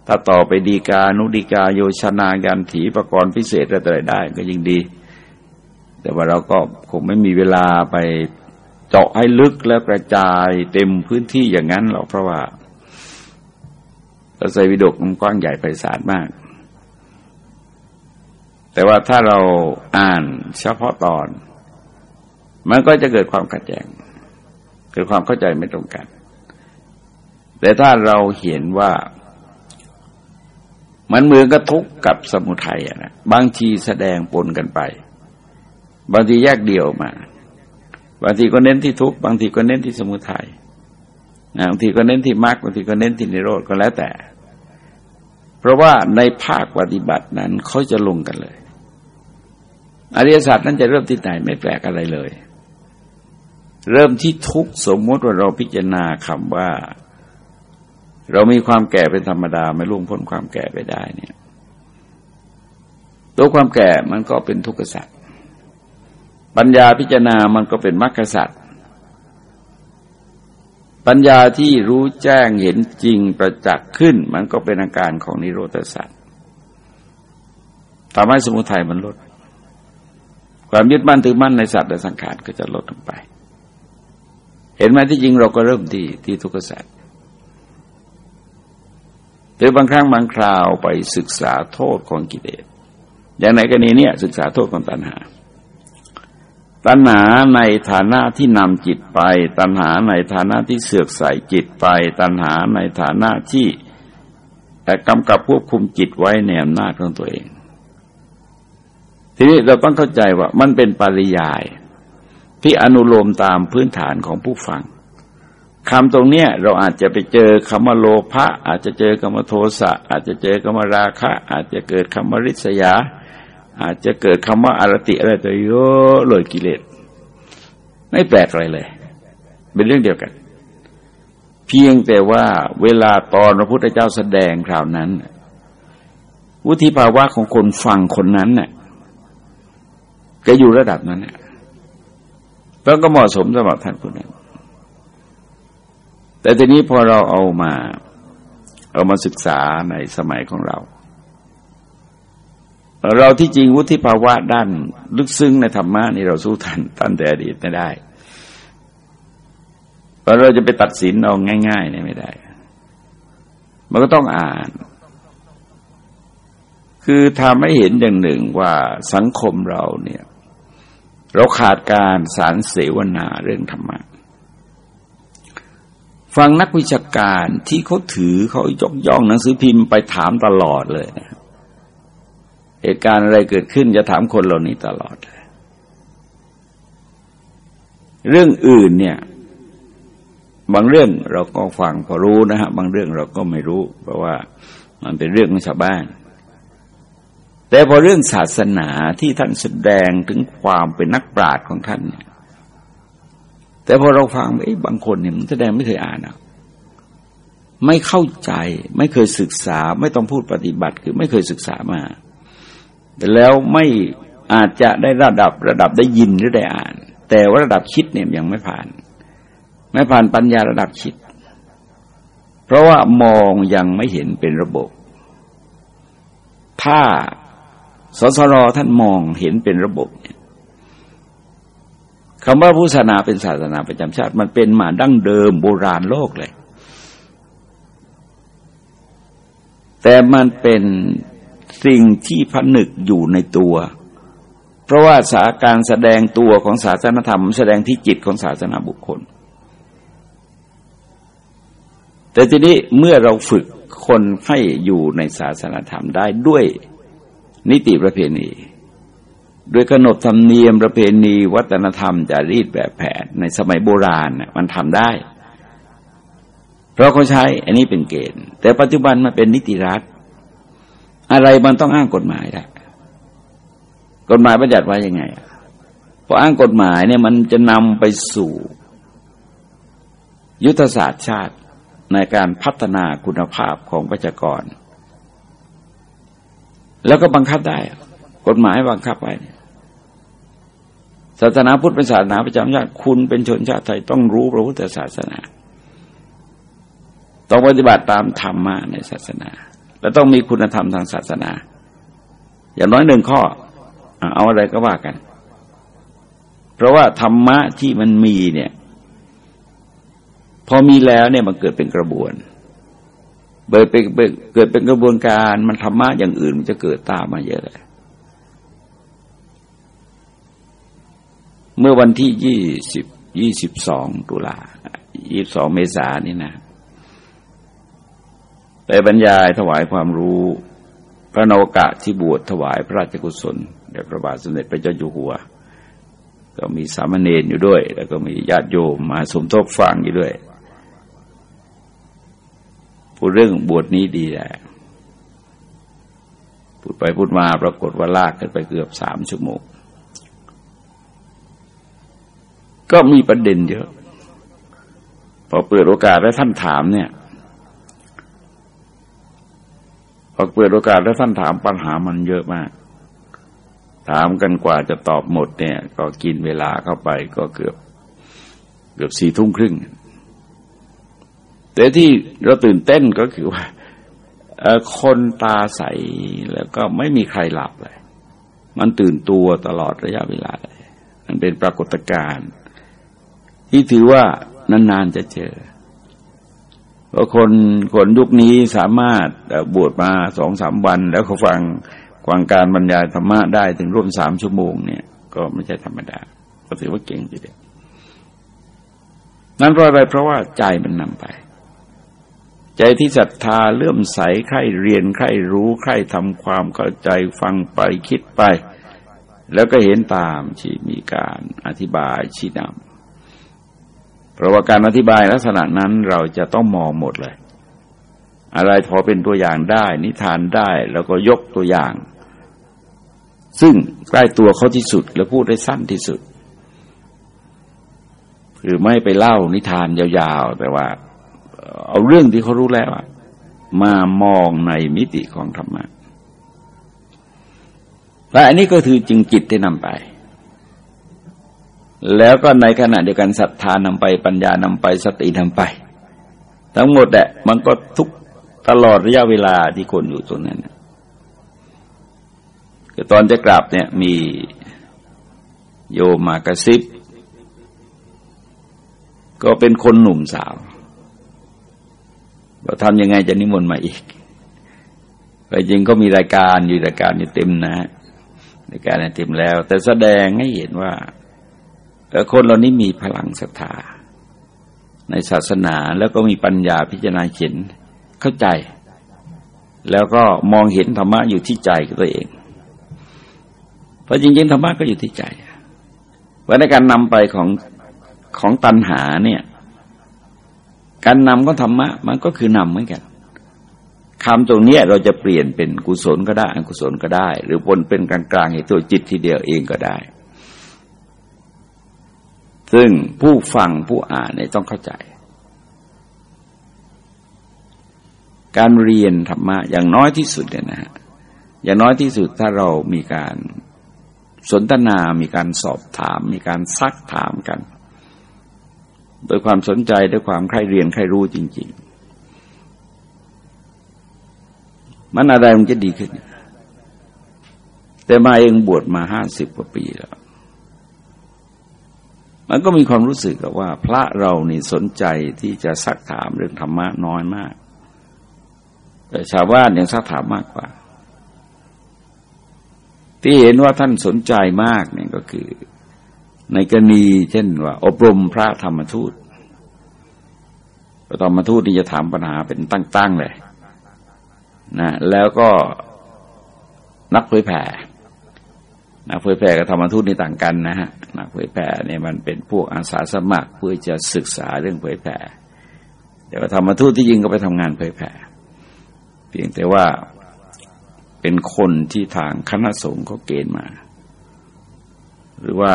A: ถ้าต่อไปดีกานุดีกาโยชนาการถีประกรณ์พิเศษอะไรได้ก็ยิ่งดี แต่ว่าเราก็คงไม่มีเวลาไป เจาะให้ลึกแล้วกระจายเต็มพื้นที่อย่างนั้นหรอกเพราะว่าพระไตรปิฎกมันกว้างใหญ่ไพศาลมาก แต่ว่าถ้าเราอ่านเฉพาะตอน มันก็จะเกิดความขัดแย้งเกิดความเข้าใจไม่ตรงกัน แต่ถ้าเราเห็นว่ามันเหมือนกับทุกข์กับสมุทัยนะบางทีแสดงปนกันไป บางทีแยกเดี่ยวมา บางทีก็เน้นที่ทุกข์บางทีก็เน้นที่สมุทัยบางทีก็เน้นที่มรรคบางทีก็เน้นที่นิโรธก็แล้วแต่ เพราะว่าในภาคปฏิบัตินั้นเขาจะลงกันเลย อริยศาสตร์นั้นจะเริ่มที่ไหนไม่แปลกอะไรเลย เริ่มที่ทุกสมมติว่าเราพิจารณาคำว่า เรามีความแก่เป็นธรรมดาไม่ล่วงพ้นความแก่ไปได้เนี่ยตัวความแก่มันก็เป็นทุกข์สัตว์ ปัญญาพิจารณามันก็เป็นมรรคสัตว์ปัญญาที่รู้แจ้งเห็นจริงประจักษ์ขึ้น มันก็เป็นอาการของนิโรธสัตว์ทำให้สมุทัยมันลด ความยึดมั่นถือมั่นในสัตว์และสังขารก็จะลดลงไป เห็นไหมที่จริงเราก็เริ่มที่ที่ทุกข์สัตว์หรือบางครั้งบางคราวไปศึกษาโทษของกิเลสอย่างไหนกรณีนี้ศึกษาโทษของตัณหา ตัณหาในฐานะที่นำจิตไป ตัณหาในฐานะที่เสือกใส่จิตไป ตัณหาในฐานะที่แต่กำกับควบคุมจิตไว้ในอำนาจของตัวเอง ทีนี้เราต้องเข้าใจว่ามันเป็นปริยาย ที่อนุโลมตามพื้นฐานของผู้ฟังคำตรงเนี้ยเราอาจจะไปเจอคำว่าโลภะอาจจะเจอคำว่าโทสะอาจจะเจอคำว่าราคะ อาจจะเกิดคำว่าริษยา อาจจะเกิดคำว่าอารติอะไรตัวเยอะเลยกิเลส ไม่แปลกอะไรเลย เป็นเรื่องเดียวกัน เพียงแต่ว่าเวลาตอนพระพุทธเจ้าแสดงคราวนั้น วุฒิภาวะของคนฟังคนนั้นเนี่ยก็อยู่ระดับนั้นเนี่ยแล้วก็เหมาะสมสำหรับท่านคนนั้น แต่ทีนี้พอเราเอามา เอามาศึกษาในสมัยของเรา เราที่จริงวุฒิภาวะด้าน ลึกซึ้งในธรรมะนี่เราสู้ทันทันแต่อดีตไม่ได้เพราะเราจะไปตัดสินเอาง่ายๆเนี่ยไม่ได้ มันก็ต้องอ่าน คือทำให้เห็นอย่างหนึ่งว่าสังคมเราเนี่ย เราขาดการสารเสวนาเรื่องธรรมะฟังนักวิชาการที่เขาถือเขายกย่องหนังสือพิมพ์ไปถามตลอดเลยนะ เหตุการณ์อะไรเกิดขึ้นจะถามคนเหล่านี้ตลอด เรื่องอื่นเนี่ย บางเรื่องเราก็ฟังพอรู้นะฮะ บางเรื่องเราก็ไม่รู้ เพราะว่ามันเป็นเรื่องของชาวบ้าน แต่พอเรื่องศาสนาที่ท่านแสดงถึงความเป็นนักปราชญ์ของท่านเนี่ย แต่พอเราฟังไอ้บางคนเนี่ยมันแสดงไม่เคยอ่านอะไม่เข้าใจ ไม่เคยศึกษา ไม่ต้องพูดปฏิบัติ คือไม่เคยศึกษามา แล้วไม่อาจจะได้ระดับระดับได้ยินหรือได้อ่าน แต่ว่าระดับคิดเนี่ยยังไม่ผ่าน ไม่ผ่านปัญญาระดับคิด เพราะว่ามองยังไม่เห็นเป็นระบบ ถ้าสสรท่านมองเห็นเป็นระบบเนี่ยคำว่าพุทธศาสนาเป็นศาสนาประจำชาติ มันเป็นมาดั้งเดิมโบราณโลกเลย แต่มันเป็น สิ่งที่ผนึกอยู่ในตัว เพราะว่าสาการแสดงตัวของศาสนธรรม แสดงที่จิตของศาสนาบุคคล แต่ทีนี้เมื่อเราฝึกคนให้อยู่ในศาสนธรรมได้ด้วยนิติประเพณีด้วยขนบธรรมเนียมประเพณีวัฒนธรรมจารีตแบบแผนในสมัยโบราณมันทำได้ เพราะเขาใช้อันนี้เป็นเกณฑ์ แต่ปัจจุบันมันเป็นนิติรัฐ อะไรมันต้องอ้างกฎหมายได้กฎหมายบัญญัติไว้ยังไงพออ้างกฎหมายเนี่ยมันจะนำไปสู่ ยุทธศาสตร์ชาติในการพัฒนาคุณภาพของประชากร แล้วก็บังคับได้ กฎหมายบังคับไว้ศาสนาพุทธเป็นศาสนาประจำชาติคุณเป็นชนชาติไทยต้องรู้พระพุทธศาสนา ต้องปฏิบัติตามธรรมะในศาสนา และต้องมีคุณธรรมทางศาสนา อย่างน้อยหนึ่งข้อ เอาอะไรก็ว่ากัน เพราะว่าธรรมะที่มันมีเนี่ย พอมีแล้วเนี่ยมันเกิดเป็นกระบวนเกิดเป็นเกิดเป็นกระบวนการมันธรรมะอย่างอื่นมันจะเกิดตามมาเยอะเลยเมื่อวันที่ยี่สิบยี่สิบสองตุลายี่สองเมษานี่นะ ไปบรรยายถวายความรู้ พระนวกะที่บวชถวายพระราชกุศลแด่พระบาทสมเด็จพระเจ้าอยู่หัว ก็มีสามเณรอยู่ด้วย แล้วก็มีญาติโยมมาสมทบฟังอยู่ด้วยพูดเรื่องบวชนี้ดีแหละพูดไปพูดมาปรากฏว่าลากกันไปเกือบสามชั่วโมงก็มีประเด็นเยอะ พอเปิดโอกาสแล้วท่านถามเนี่ย พอเปิดโอกาสแล้วท่านถามปัญหามันเยอะมาก ถามกันกว่าจะตอบหมดเนี่ย ก็กินเวลาเข้าไปก็เกือบเกือบสี่ทุ่มครึ่ง แต่ที่เราตื่นเต้นก็คือว่าคนตาใสแล้วก็ไม่มีใครหลับเลย มันตื่นตัวตลอดระยะเวลาเลยมันเป็นปรากฏการณ์ที่ถือว่านานๆจะเจอ เพราคนคนยุคนี้สามารถบวชมาสองสามวัน แล้วเขาฟังกวางการบรรยายธรรมะได้ถึงร่วมสามชั่วโมงเนี่ย ก็ไม่ใช่ธรรมดา ก็ถือว่าเก่งทีเดียวนั้นเพราะอะไรเพราะว่าใจมันนำไป ใจที่ศรัทธาเลื่อมใสใคร่เรียนใคร่รู้ใคร่ทำความเข้าใจฟังไปคิดไป แล้วก็เห็นตามที่มีการอธิบายชี้นำ เพราะว่าการอธิบายลักษณะนั้นเราจะต้องมองหมดเลย อะไรพอเป็นตัวอย่างได้ นิทานได้แล้วก็ยกตัวอย่าง ซึ่งใกล้ตัวเขาที่สุดและพูดได้สั้นที่สุดคือไม่ไปเล่านิทานยาวๆ แต่ว่า เอาเรื่องที่เขารู้แล้วมามองในมิติของธรรมะและอันนี้ก็คือจึงจิตที่นำไป แล้วก็ในขณะเดียวกันศรัทธานำไปปัญญานำไปสตินำไป ทั้งหมดแหละมันก็ทุกตลอดระยะเวลาที่คนอยู่ตรงนั้นคือตอนจะกลับเนี่ยมีโยมมากระซิบ ก็เป็นคนหนุ่มสาวเราทำยังไงจะนิมนต์มาอีกแต่จริงก็มีรายการอยู่รายการอยู่เต็มนะรายการเต็มแล้ว แต่แสดงให้เห็นว่า คนเหล่านี้มีพลังศรัทธาในศาสนาแล้วก็มีปัญญาพิจารณาเห็นเข้าใจ แล้วก็มองเห็นธรรมะอยู่ที่ใจตัวเอง เพราะจริงๆธรรมะก็อยู่ที่ใจว่าในการนำไปของของตัณหาเนี่ย การนำก็ธรรมะ มันก็คือนำเหมือนกันคำตรงนี้เราจะเปลี่ยนเป็นกุศลก็ได้อกุศลก็ได้ หรือปนเป็นกลางๆในตัวจิตทีเดียวเองก็ได้ ซึ่งผู้ฟังผู้อ่านเนี่ยต้องเข้าใจ การเรียนธรรมะอย่างน้อยที่สุดเนี่ยนะฮะอย่างน้อยที่สุดถ้าเรามีการสนทนา มีการสอบถาม มีการซักถามกัน โดยความสนใจด้วยความใคร่เรียนใคร่รู้จริง ๆ มันอะไรมันจะดีขึ้น แต่มาเองบวชมาห้าสิบกว่าปีแล้ว มันก็มีความรู้สึกว่า พระเรานี่สนใจที่จะซักถามเรื่องธรรมะน้อยมาก แต่ชาวบ้านยังซักถามมากกว่า ที่เห็นว่าท่านสนใจมากเนี่ยก็คือ ในกรณีเช่นว่า อบรมพระธรรมทูตพระธรรมทูตนี่จะถามปัญหาเป็นตั้งๆเลยนะแล้วก็นักเผยแผ่ นักเผยแผ่กับธรรมทูตนี่ต่างกันนะฮะนักเผยแผ่เนี่ยมันเป็นพวกอาสาสมัครเพื่อจะศึกษาเรื่องเผยแผ่แต่ว่าธรรมทูตที่ยิงก็ไปทำงานเผยแผ่เพียงแต่ว่าเป็นคนที่ทางคณะสงฆ์เขาเกณฑ์มา หรือว่า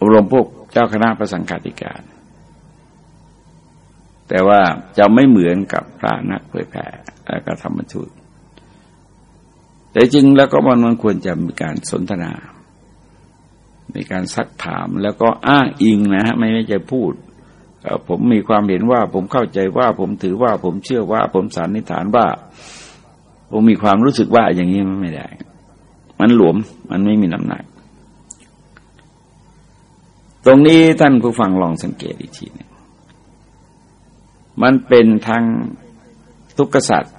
A: อบรมพวกเจ้าคณะประสังฆาธิการ แต่ว่าจะไม่เหมือนกับพระนักเผยแผ่และก็ธรรมทูต แต่จริงแล้วก็มันมันควรจะมีการสนทนา มีการซักถามแล้วก็อ้างอิงนะฮะไม่ไม่ใช่พูด ผมมีความเห็นว่าผมเข้าใจว่าผมถือว่าผมเชื่อว่า ผมสันนิษฐานว่า ผมมีความรู้สึกว่าอย่างนี้มันไม่ได้ มันหลวมมันไม่มีน้ำหนัก ตรงนี้ท่านผู้ฟังลองสังเกตอีกทีนึงมันเป็นทางทุกขสัตว์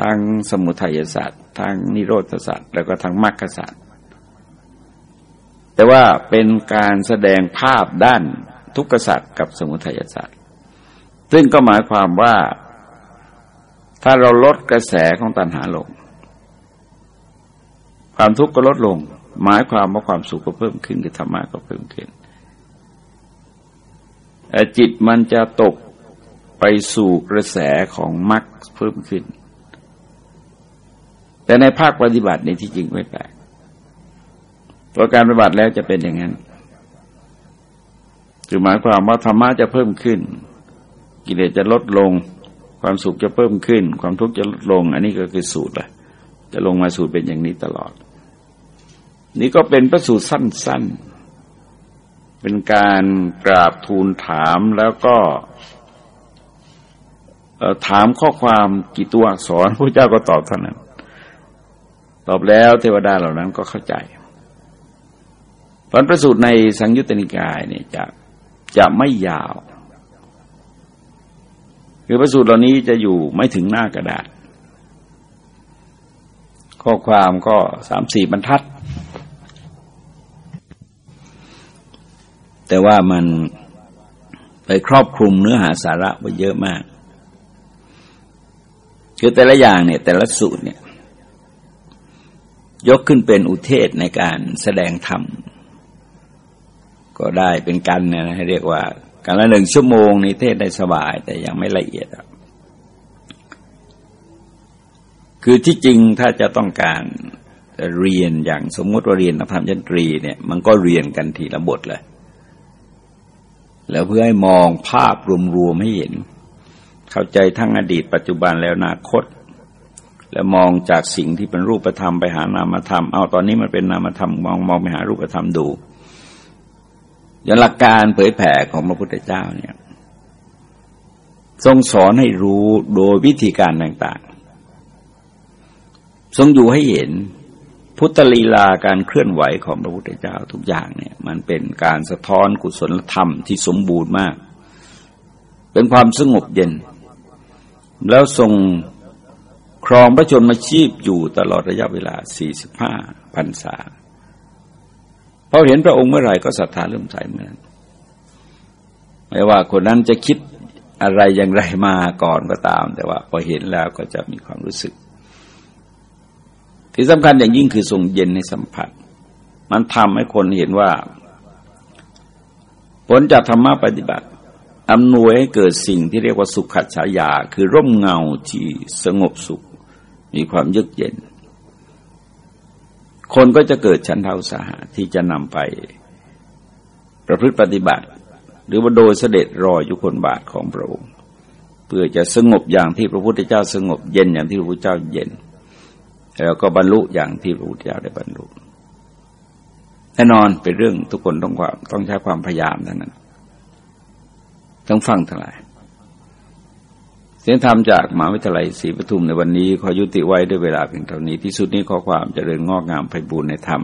A: ทางสมุทัยศาสตร์ทางนิโรธศาสตร์แล้วก็ทางมรรคศาสตร์แต่ว่าเป็นการแสดงภาพด้านทุกขศาสตร์กับสมุทัยศาสตร์ซึ่งก็หมายความว่า ถ้าเราลดกระแสของตัณหาลง ความทุกข์ก็ลดลง หมายความว่าความสุขก็เพิ่มขึ้นหรือธรรมะก็เพิ่มขึ้นจิตมันจะตกไปสู่กระแสของมรรคเพิ่มขึ้น แต่ในภาคปฏิบัติในที่จริงไม่แปลกตัวการปฏิบัติแล้วจะเป็นอย่างนั้นคือหมายความว่าธรรมะจะเพิ่มขึ้น กิเลสจะลดลง ความสุขจะเพิ่มขึ้น ความทุกข์จะลดลง อันนี้ก็คือสูตรละจะลงมาสูตรเป็นอย่างนี้ตลอด นี่ก็เป็นประสูตรสั้น ๆ เป็นการกราบทูลถามแล้วก็ถามข้อความกี่ตัวอักษรพระเจ้าก็ตอบเท่านั้น ตอบแล้วเทวดาเหล่านั้นก็เข้าใจผลประสูตรในสังยุตติกายเนี่ยจะจะไม่ยาวคือประสูตรเหล่านี้จะอยู่ไม่ถึงหน้ากระดาษ ข้อความก็สามสี่บรรทัด แต่ว่ามันไปครอบคลุมเนื้อหาสาระไปเยอะมาก คือแต่ละอย่างเนี่ย แต่ละสูตรเนี่ย ยกขึ้นเป็นอุเทศในการแสดงธรรม ก็ได้เป็นกันนะให้เรียกว่าการละหนึ่งชั่วโมงนี้เทศได้สบาย แต่ยังไม่ละเอียดคือที่จริงถ้าจะต้องการเรียนอย่างสมมติว่าเรียนนักธรรมยันตรีเนี่ย มันก็เรียนกันทีละบทเลย แล้วเพื่อให้มองภาพรวมๆให้เห็น เข้าใจทั้งอดีตปัจจุบันแล้วอนาคต แล้วมองจากสิ่งที่เป็นรูปธรรมไปหานามธรรม เอาตอนนี้มันเป็นนามธรรมมองมองไปหารูปธรรมดูอย่างหลักการเผยแผ่ของพระพุทธเจ้าเนี่ยทรงสอนให้รู้โดยวิธีการต่างๆ ทรงอยู่ให้เห็นพุทธลีลาการเคลื่อนไหวของพระพุทธเจ้าทุกอย่างเนี่ยมันเป็นการสะท้อนกุศลธรรมที่สมบูรณ์มาก เป็นความสงบเย็น แล้วทรง ครองพระชนมาชีพอยู่ตลอดระยะเวลา 45พรรษาพอเห็นพระองค์เมื่อไหร่ก็ศรัทธาเริ่มใสเมื่อนั้น ไม่ว่าคนนั้นจะคิดอะไรอย่างไรมาก่อนก็ตาม แต่ว่าพอเห็นแล้วก็จะมีความรู้สึก ที่สำคัญอย่างยิ่งคือทรงเย็นในสัมผัส มันทำให้คนเห็นว่า ผลจากธรรมะปฏิบัติอำนวยให้เกิดสิ่งที่เรียกว่าสุขขัดฉายา คือร่มเงาที่สงบสุข มีความยึกเย็น คนก็จะเกิดชั้นเท้าสาหะที่จะนำไปประพฤติปฏิบัติ หรือว่าโดยเสด็จรออยู่คนบาทของพระองค์เพื่อจะสงบอย่างที่พระพุทธเจ้าสงบเย็นอย่างที่พระพุทธเจ้าเย็น แล้วก็บรรลุอย่างที่พระพุทธเจ้าได้บรรลุแน่นอนเป็นเรื่องทุกคนต้องความต้องใช้ความพยายามเท่านั้นต้องฟังทั้งหลาย เสียงธรรมจากมหาวิทยาลัยศรีปทุมในวันนี้ขอยุติไว้ด้วยเวลาเพียงเท่านี้ที่สุดนี้ขอความจเจริญงอกงามไปบูรณนธรรม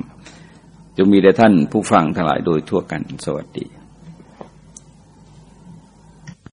A: จงมีแด่ท่านผู้ฟังทั้งหลายโดยทั่วกันสวัสดี